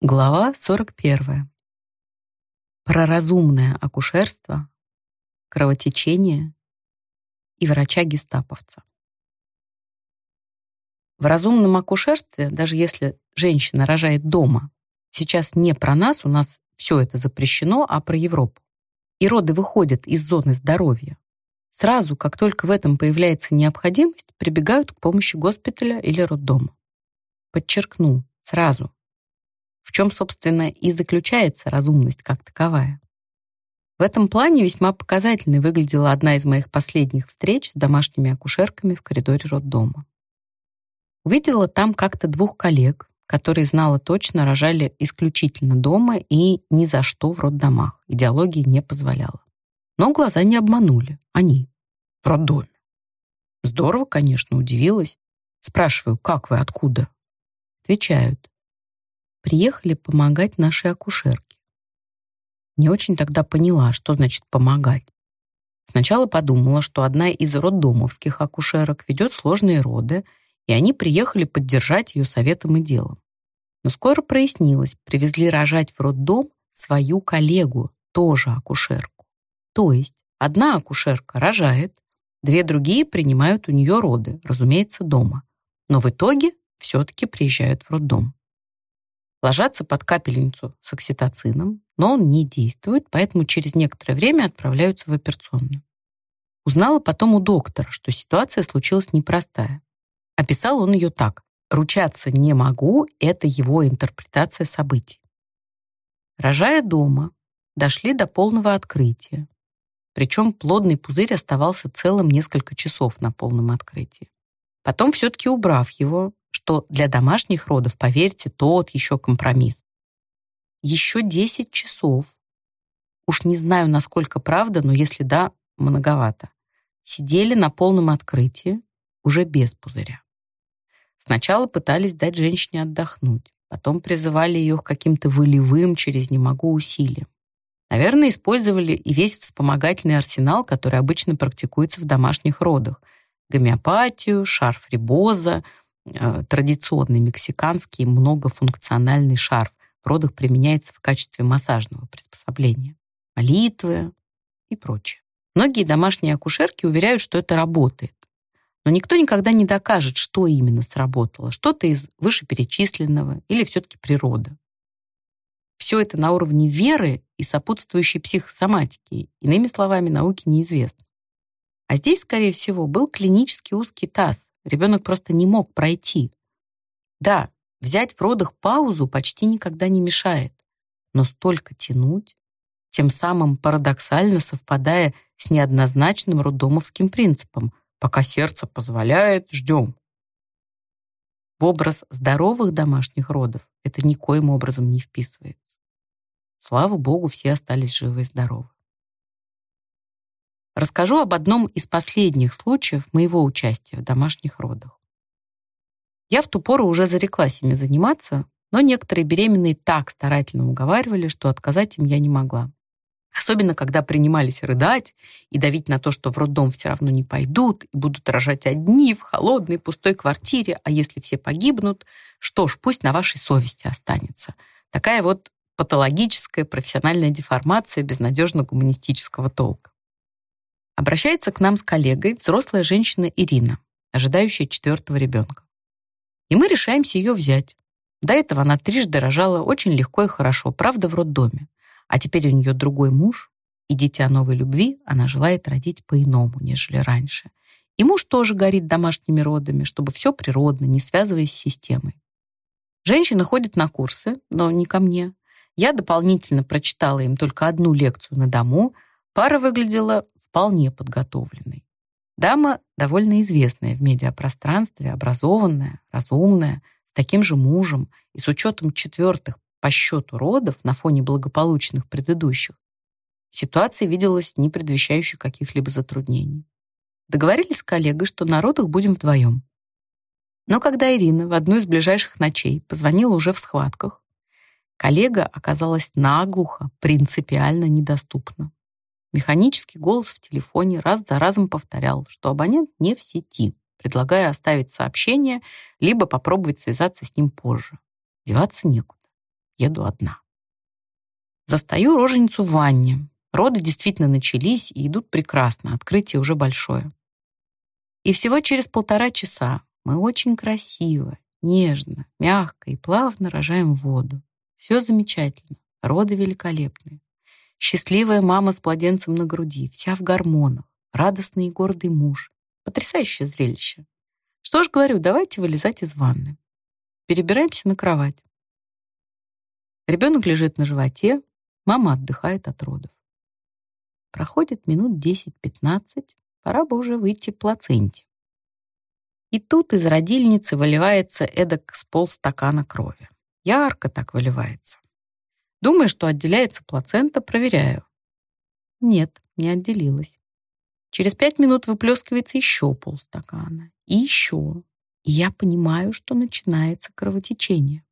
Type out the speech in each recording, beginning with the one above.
Глава 41. Про разумное акушерство, кровотечение и врача-гестаповца. В разумном акушерстве, даже если женщина рожает дома, сейчас не про нас, у нас все это запрещено, а про Европу. И роды выходят из зоны здоровья. Сразу, как только в этом появляется необходимость, прибегают к помощи госпиталя или роддома. Подчеркну, сразу – в чем, собственно, и заключается разумность как таковая. В этом плане весьма показательной выглядела одна из моих последних встреч с домашними акушерками в коридоре роддома. Увидела там как-то двух коллег, которые знала точно рожали исключительно дома и ни за что в роддомах. Идеологии не позволяла. Но глаза не обманули. Они. В роддоме. Здорово, конечно, удивилась. Спрашиваю, как вы, откуда? Отвечают приехали помогать нашей акушерке. Не очень тогда поняла, что значит помогать. Сначала подумала, что одна из роддомовских акушерок ведет сложные роды, и они приехали поддержать ее советом и делом. Но скоро прояснилось, привезли рожать в роддом свою коллегу, тоже акушерку. То есть одна акушерка рожает, две другие принимают у нее роды, разумеется, дома. Но в итоге все-таки приезжают в роддом ложатся под капельницу с окситоцином, но он не действует, поэтому через некоторое время отправляются в операционную. Узнала потом у доктора, что ситуация случилась непростая. Описал он ее так. «Ручаться не могу, это его интерпретация событий». Рожая дома, дошли до полного открытия. Причем плодный пузырь оставался целым несколько часов на полном открытии. Потом, все-таки убрав его, что для домашних родов, поверьте, тот еще компромисс. Еще 10 часов. Уж не знаю, насколько правда, но если да, многовато. Сидели на полном открытии, уже без пузыря. Сначала пытались дать женщине отдохнуть, потом призывали ее к каким-то волевым через «не могу» усилиям. Наверное, использовали и весь вспомогательный арсенал, который обычно практикуется в домашних родах. Гомеопатию, шарф рибоза, традиционный мексиканский многофункциональный шарф. В родах применяется в качестве массажного приспособления. Молитвы и прочее. Многие домашние акушерки уверяют, что это работает. Но никто никогда не докажет, что именно сработало. Что-то из вышеперечисленного или все-таки природа. Все это на уровне веры и сопутствующей психосоматики. Иными словами, науке неизвестно. А здесь, скорее всего, был клинический узкий таз, Ребенок просто не мог пройти. Да, взять в родах паузу почти никогда не мешает, но столько тянуть, тем самым парадоксально совпадая с неоднозначным роддомовским принципом «пока сердце позволяет, ждем». В образ здоровых домашних родов это никоим образом не вписывается. Слава богу, все остались живы и здоровы. Расскажу об одном из последних случаев моего участия в домашних родах. Я в ту пору уже зареклась ими заниматься, но некоторые беременные так старательно уговаривали, что отказать им я не могла. Особенно, когда принимались рыдать и давить на то, что в роддом все равно не пойдут и будут рожать одни в холодной пустой квартире, а если все погибнут, что ж, пусть на вашей совести останется. Такая вот патологическая профессиональная деформация безнадежно-гуманистического толка. Обращается к нам с коллегой взрослая женщина Ирина, ожидающая четвертого ребенка. И мы решаемся ее взять. До этого она трижды рожала очень легко и хорошо, правда, в роддоме. А теперь у нее другой муж, и дитя новой любви она желает родить по-иному, нежели раньше. И муж тоже горит домашними родами, чтобы все природно, не связываясь с системой. Женщина ходит на курсы, но не ко мне. Я дополнительно прочитала им только одну лекцию на дому. Пара выглядела вполне подготовленной. Дама довольно известная в медиапространстве, образованная, разумная, с таким же мужем и с учетом четвертых по счету родов на фоне благополучных предыдущих. Ситуация виделась не предвещающей каких-либо затруднений. Договорились с коллегой, что на родах будем вдвоем. Но когда Ирина в одну из ближайших ночей позвонила уже в схватках, коллега оказалась наглухо, принципиально недоступна. Механический голос в телефоне раз за разом повторял, что абонент не в сети, предлагая оставить сообщение, либо попробовать связаться с ним позже. Деваться некуда. еду одна. Застаю роженицу в ванне. Роды действительно начались и идут прекрасно, открытие уже большое. И всего через полтора часа мы очень красиво, нежно, мягко и плавно рожаем воду. Все замечательно, роды великолепные. Счастливая мама с младенцем на груди, вся в гормонах, радостный и гордый муж. Потрясающее зрелище. Что ж, говорю, давайте вылезать из ванны. Перебираемся на кровать. Ребенок лежит на животе, мама отдыхает от родов. Проходит минут 10-15, пора бы уже выйти плаценте. И тут из родильницы выливается эдак с полстакана крови. Ярко так выливается. Думаю, что отделяется плацента, проверяю. Нет, не отделилась. Через пять минут выплескивается еще полстакана. И еще. И я понимаю, что начинается кровотечение.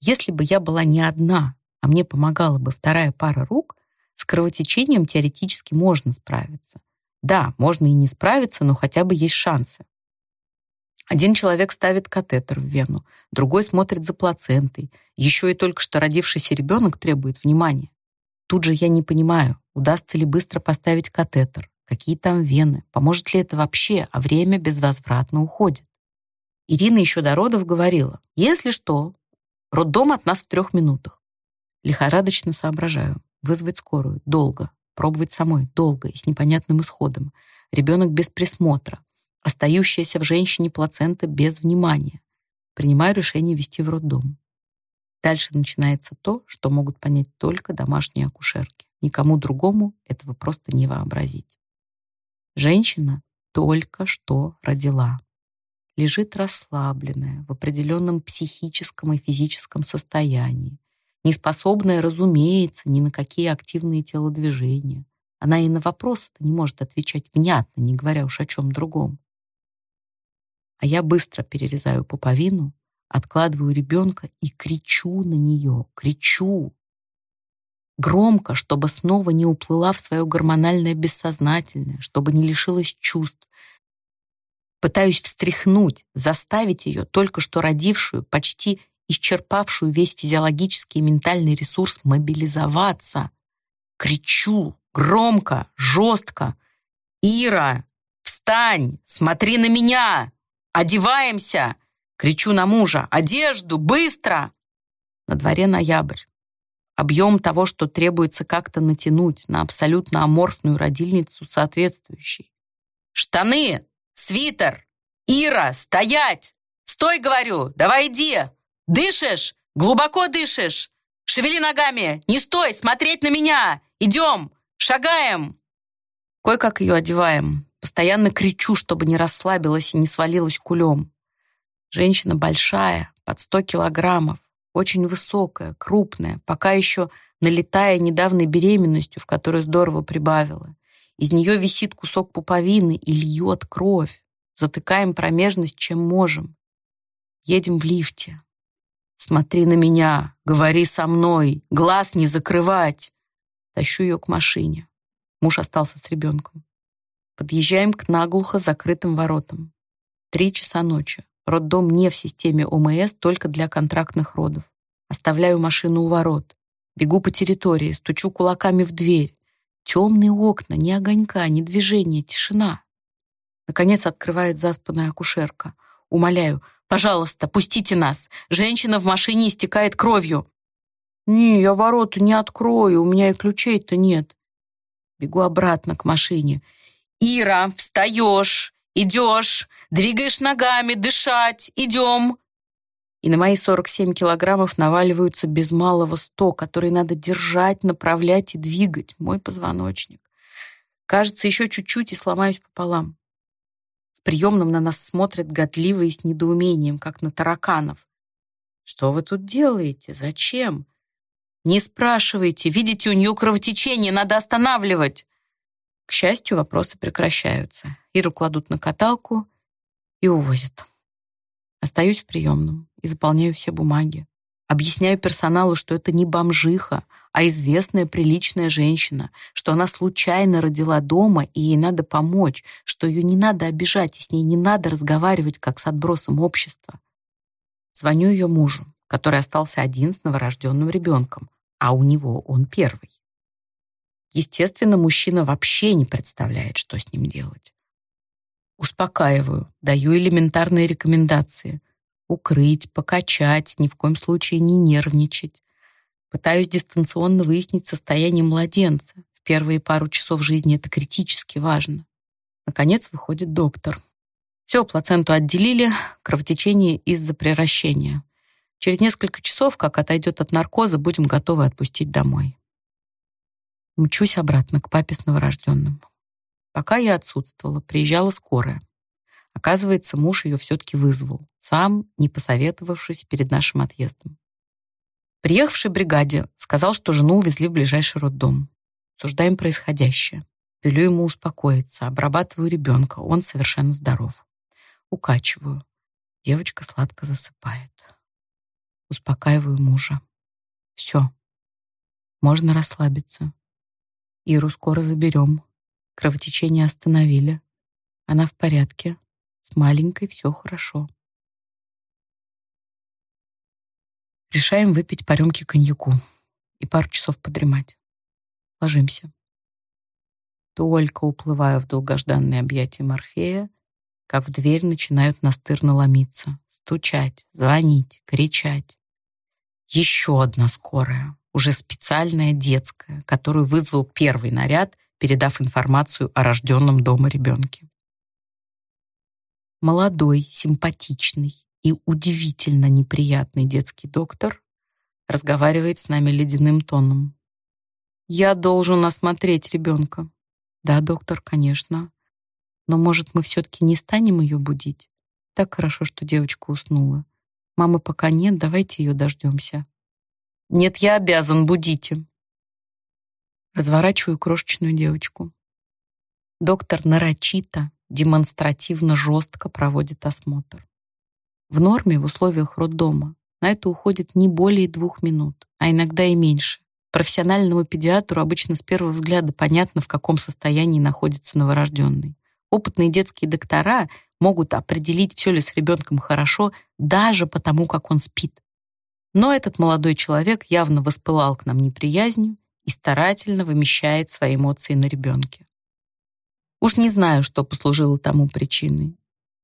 Если бы я была не одна, а мне помогала бы вторая пара рук, с кровотечением теоретически можно справиться. Да, можно и не справиться, но хотя бы есть шансы. Один человек ставит катетер в вену, другой смотрит за плацентой, еще и только что родившийся ребенок требует внимания. Тут же я не понимаю, удастся ли быстро поставить катетер, какие там вены, поможет ли это вообще, а время безвозвратно уходит. Ирина еще до родов говорила, если что, роддом от нас в трех минутах. Лихорадочно соображаю, вызвать скорую, долго, пробовать самой, долго и с непонятным исходом. Ребенок без присмотра, остающаяся в женщине плацента без внимания. Принимаю решение вести в роддом. Дальше начинается то, что могут понять только домашние акушерки. Никому другому этого просто не вообразить. Женщина только что родила. Лежит расслабленная, в определенном психическом и физическом состоянии, неспособная, разумеется, ни на какие активные телодвижения. Она и на вопросы не может отвечать внятно, не говоря уж о чем другом а я быстро перерезаю пуповину, откладываю ребенка и кричу на нее, кричу. Громко, чтобы снова не уплыла в свое гормональное бессознательное, чтобы не лишилась чувств. Пытаюсь встряхнуть, заставить ее, только что родившую, почти исчерпавшую весь физиологический и ментальный ресурс, мобилизоваться. Кричу громко, жестко. «Ира, встань, смотри на меня!» «Одеваемся!» Кричу на мужа. «Одежду! Быстро!» На дворе ноябрь. Объем того, что требуется как-то натянуть на абсолютно аморфную родильницу соответствующий. «Штаны! Свитер! Ира, стоять! Стой, говорю! Давай иди! Дышишь? Глубоко дышишь! Шевели ногами! Не стой! Смотреть на меня! Идем! Шагаем!» Кое-как ее одеваем. Постоянно кричу, чтобы не расслабилась и не свалилась кулем. Женщина большая, под сто килограммов, очень высокая, крупная, пока еще налетая недавней беременностью, в которую здорово прибавила. Из нее висит кусок пуповины и льет кровь. Затыкаем промежность, чем можем. Едем в лифте. Смотри на меня, говори со мной, глаз не закрывать. Тащу ее к машине. Муж остался с ребенком. Подъезжаем к наглухо закрытым воротам. Три часа ночи. Роддом не в системе ОМС, только для контрактных родов. Оставляю машину у ворот. Бегу по территории, стучу кулаками в дверь. Темные окна, ни огонька, ни движения, тишина. Наконец открывает заспанная акушерка. Умоляю, пожалуйста, пустите нас. Женщина в машине истекает кровью. «Не, я ворота не открою, у меня и ключей-то нет». Бегу обратно к машине. «Ира, встаешь, идешь, двигаешь ногами, дышать, идем!» И на мои 47 килограммов наваливаются без малого 100, которые надо держать, направлять и двигать. Мой позвоночник. Кажется, еще чуть-чуть и сломаюсь пополам. В приемном на нас смотрят годливо и с недоумением, как на тараканов. «Что вы тут делаете? Зачем?» «Не спрашивайте. Видите, у нее кровотечение, надо останавливать!» К счастью, вопросы прекращаются. Иру кладут на каталку и увозят. Остаюсь в приемном и заполняю все бумаги. Объясняю персоналу, что это не бомжиха, а известная приличная женщина, что она случайно родила дома, и ей надо помочь, что ее не надо обижать, и с ней не надо разговаривать, как с отбросом общества. Звоню ее мужу. который остался один с новорожденным ребенком, а у него он первый. Естественно, мужчина вообще не представляет, что с ним делать. Успокаиваю, даю элементарные рекомендации. Укрыть, покачать, ни в коем случае не нервничать. Пытаюсь дистанционно выяснить состояние младенца. В первые пару часов жизни это критически важно. Наконец выходит доктор. Все, плаценту отделили, кровотечение из-за приращения. Через несколько часов, как отойдет от наркоза, будем готовы отпустить домой. Мчусь обратно к папе с новорожденным. Пока я отсутствовала, приезжала скорая. Оказывается, муж ее все-таки вызвал, сам, не посоветовавшись перед нашим отъездом. Приехавший бригаде сказал, что жену увезли в ближайший роддом. Обсуждаем происходящее. Велю ему успокоиться, обрабатываю ребенка, он совершенно здоров. Укачиваю. Девочка сладко засыпает. Успокаиваю мужа. Все. Можно расслабиться. Иру скоро заберем. Кровотечение остановили. Она в порядке. С маленькой все хорошо. Решаем выпить по рюмке коньяку и пару часов подремать. Ложимся. Только уплываю в долгожданные объятия Морфея, как в дверь начинают настырно ломиться, стучать, звонить, кричать. Еще одна скорая, уже специальная детская, которую вызвал первый наряд, передав информацию о рожденном дома ребенке. Молодой, симпатичный и удивительно неприятный детский доктор разговаривает с нами ледяным тоном. «Я должен осмотреть ребенка». «Да, доктор, конечно. Но, может, мы все-таки не станем ее будить? Так хорошо, что девочка уснула. Мамы пока нет, давайте ее дождемся». «Нет, я обязан, будите». Разворачиваю крошечную девочку. Доктор нарочито, демонстративно жестко проводит осмотр. В норме в условиях роддома на это уходит не более двух минут, а иногда и меньше. Профессиональному педиатру обычно с первого взгляда понятно, в каком состоянии находится новорожденный. Опытные детские доктора могут определить, все ли с ребенком хорошо, даже потому, как он спит. Но этот молодой человек явно воспылал к нам неприязнью и старательно вымещает свои эмоции на ребенке. Уж не знаю, что послужило тому причиной.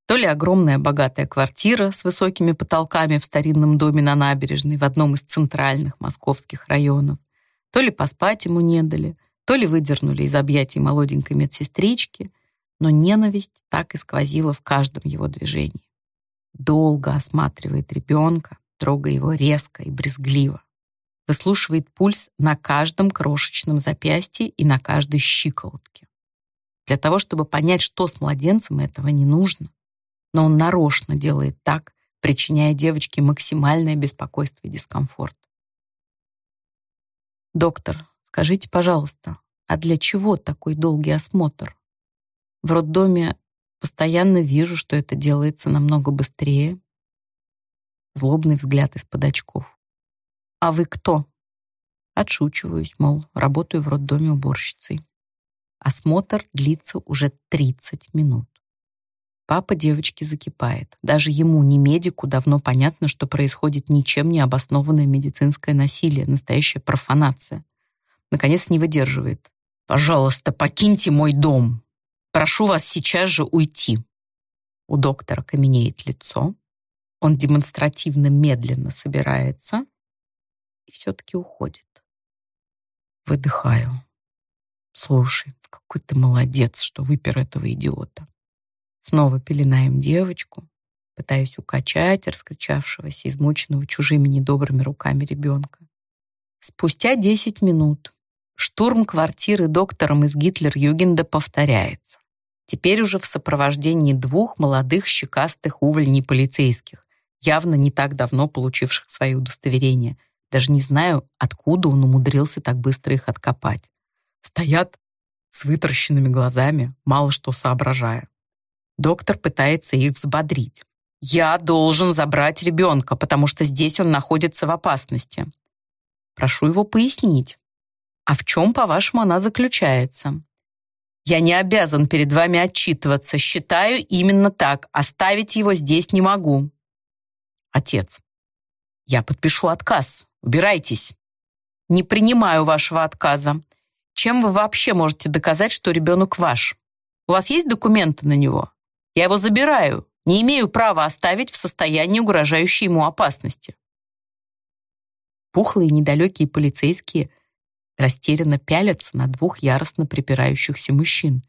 То ли огромная богатая квартира с высокими потолками в старинном доме на набережной в одном из центральных московских районов, то ли поспать ему не дали, то ли выдернули из объятий молоденькой медсестрички, но ненависть так и сквозила в каждом его движении. Долго осматривает ребенка, трогая его резко и брезгливо. Выслушивает пульс на каждом крошечном запястье и на каждой щиколотке. Для того, чтобы понять, что с младенцем, этого не нужно. Но он нарочно делает так, причиняя девочке максимальное беспокойство и дискомфорт. «Доктор, скажите, пожалуйста, а для чего такой долгий осмотр? В роддоме постоянно вижу, что это делается намного быстрее, злобный взгляд из-под очков. «А вы кто?» Отшучиваюсь, мол, работаю в роддоме уборщицей. Осмотр длится уже 30 минут. Папа девочки закипает. Даже ему, не медику, давно понятно, что происходит ничем не обоснованное медицинское насилие, настоящая профанация. Наконец не выдерживает. «Пожалуйста, покиньте мой дом. Прошу вас сейчас же уйти». У доктора каменеет лицо, он демонстративно медленно собирается и все-таки уходит. Выдыхаю. Слушай, какой ты молодец, что выпер этого идиота. Снова пеленаем девочку, пытаюсь укачать раскричавшегося, измученного чужими недобрыми руками ребенка. Спустя 10 минут штурм квартиры доктором из Гитлер-Югенда повторяется. Теперь уже в сопровождении двух молодых щекастых увольней полицейских, явно не так давно получивших свои удостоверения. Даже не знаю, откуда он умудрился так быстро их откопать. Стоят с вытаращенными глазами, мало что соображая. Доктор пытается их взбодрить. «Я должен забрать ребенка, потому что здесь он находится в опасности. Прошу его пояснить. А в чем, по-вашему, она заключается? Я не обязан перед вами отчитываться. Считаю именно так. Оставить его здесь не могу. Отец. Я подпишу отказ. Убирайтесь. Не принимаю вашего отказа. Чем вы вообще можете доказать, что ребенок ваш? У вас есть документы на него? Я его забираю. Не имею права оставить в состоянии, угрожающей ему опасности. Пухлые недалекие полицейские растерянно пялятся на двух яростно припирающихся мужчин.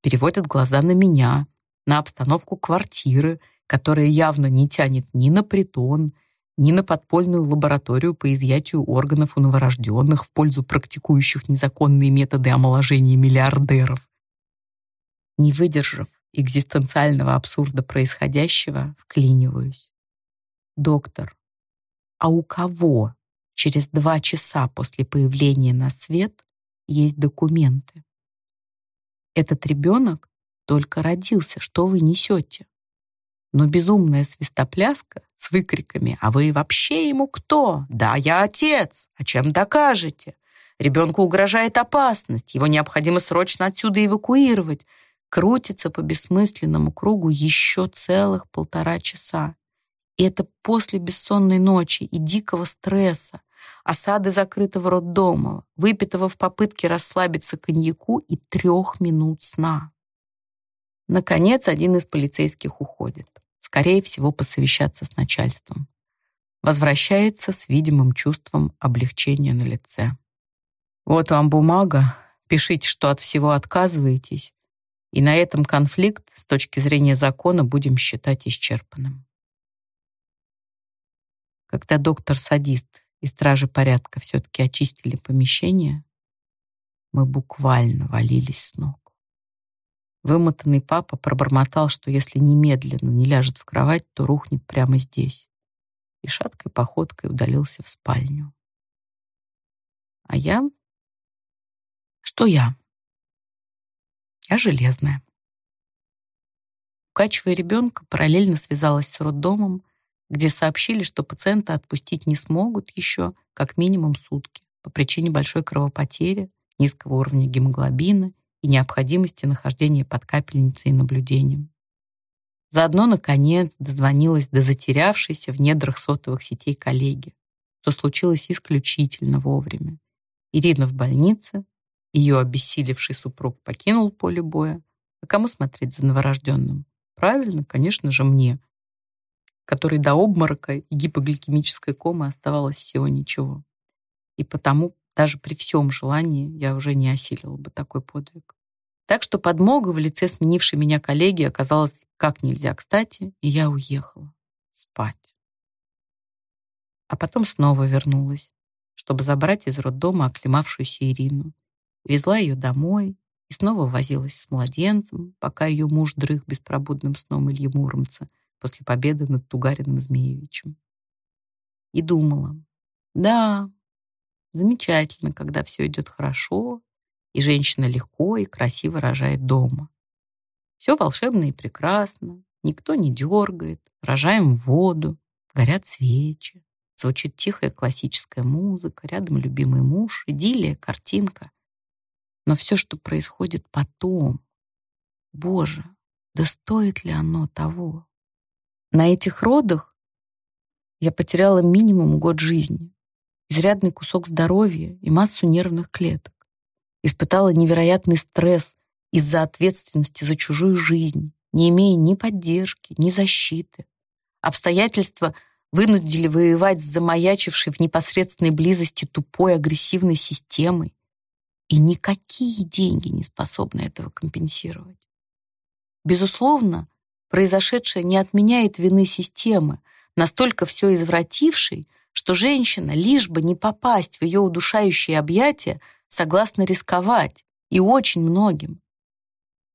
Переводят глаза на меня, на обстановку квартиры, которая явно не тянет ни на притон, ни на подпольную лабораторию по изъятию органов у новорожденных в пользу практикующих незаконные методы омоложения миллиардеров. Не выдержав экзистенциального абсурда происходящего, вклиниваюсь. Доктор, а у кого через два часа после появления на свет есть документы? Этот ребенок только родился, что вы несете? Но безумная свистопляска с выкриками «А вы вообще ему кто? Да, я отец! А чем докажете? Ребенку угрожает опасность, его необходимо срочно отсюда эвакуировать» крутится по бессмысленному кругу еще целых полтора часа. И это после бессонной ночи и дикого стресса, осады закрытого роддома, выпитого в попытке расслабиться коньяку и трех минут сна. Наконец, один из полицейских уходит. Скорее всего, посовещаться с начальством. Возвращается с видимым чувством облегчения на лице. «Вот вам бумага. Пишите, что от всего отказываетесь, и на этом конфликт с точки зрения закона будем считать исчерпанным. Когда доктор-садист и стражи порядка все-таки очистили помещение, мы буквально валились с ног. Вымотанный папа пробормотал, что если немедленно не ляжет в кровать, то рухнет прямо здесь. И шаткой походкой удалился в спальню. А я? Что я? Я железная. Укачивая ребенка, параллельно связалась с роддомом, где сообщили, что пациента отпустить не смогут еще как минимум сутки по причине большой кровопотери, низкого уровня гемоглобина и необходимости нахождения под капельницей и наблюдением. Заодно, наконец, дозвонилась до затерявшейся в недрах сотовых сетей коллеги, что случилось исключительно вовремя. Ирина в больнице, ее обессилевший супруг покинул поле боя. А кому смотреть за новорожденным? Правильно, конечно же, мне, который до обморока и гипогликемической комы оставалось всего ничего. И потому даже при всем желании я уже не осилила бы такой подвиг. Так что подмога в лице сменившей меня коллеги оказалась как нельзя кстати, и я уехала спать. А потом снова вернулась, чтобы забрать из роддома оклемавшуюся Ирину Везла ее домой и снова возилась с младенцем, пока ее муж дрых беспробудным сном Ильи Муромца после победы над Тугариным Змеевичем. И думала, да, замечательно, когда все идет хорошо, и женщина легко и красиво рожает дома. Все волшебно и прекрасно, никто не дергает, рожаем воду, горят свечи, звучит тихая классическая музыка, рядом любимый муж, идиллия, картинка — но все, что происходит потом, Боже, да стоит ли оно того? На этих родах я потеряла минимум год жизни, изрядный кусок здоровья и массу нервных клеток. Испытала невероятный стресс из-за ответственности за чужую жизнь, не имея ни поддержки, ни защиты. Обстоятельства вынудили воевать с замаячившей в непосредственной близости тупой агрессивной системой, и никакие деньги не способны этого компенсировать. Безусловно, произошедшее не отменяет вины системы, настолько все извратившей, что женщина, лишь бы не попасть в ее удушающие объятия, согласна рисковать, и очень многим.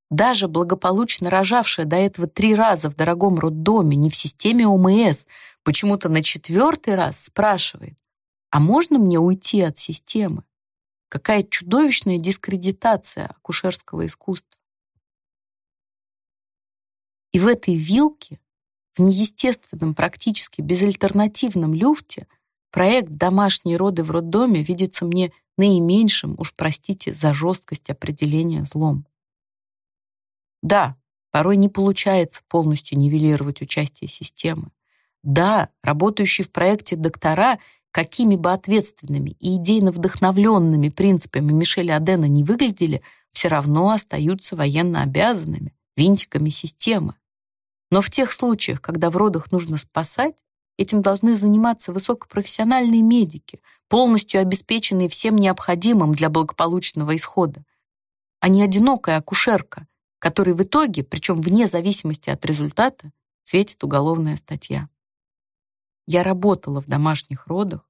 Даже благополучно рожавшая до этого три раза в дорогом роддоме, не в системе ОМС, почему-то на четвертый раз спрашивает, а можно мне уйти от системы? Какая чудовищная дискредитация акушерского искусства. И в этой вилке, в неестественном, практически безальтернативном люфте, проект «Домашние роды в роддоме» видится мне наименьшим, уж простите за жесткость определения злом. Да, порой не получается полностью нивелировать участие системы. Да, работающие в проекте доктора, какими бы ответственными и идейно вдохновленными принципами Мишеля Адена не выглядели, все равно остаются военно обязанными, винтиками системы. Но в тех случаях, когда в родах нужно спасать, этим должны заниматься высокопрофессиональные медики, полностью обеспеченные всем необходимым для благополучного исхода, а не одинокая акушерка, которой в итоге, причем вне зависимости от результата, светит уголовная статья. Я работала в домашних родах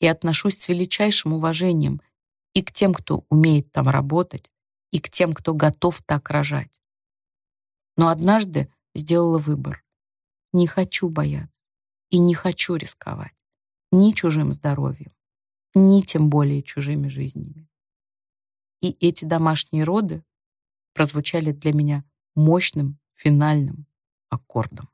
и отношусь с величайшим уважением и к тем, кто умеет там работать, и к тем, кто готов так рожать. Но однажды сделала выбор. Не хочу бояться и не хочу рисковать ни чужим здоровьем, ни тем более чужими жизнями. И эти домашние роды прозвучали для меня мощным финальным аккордом.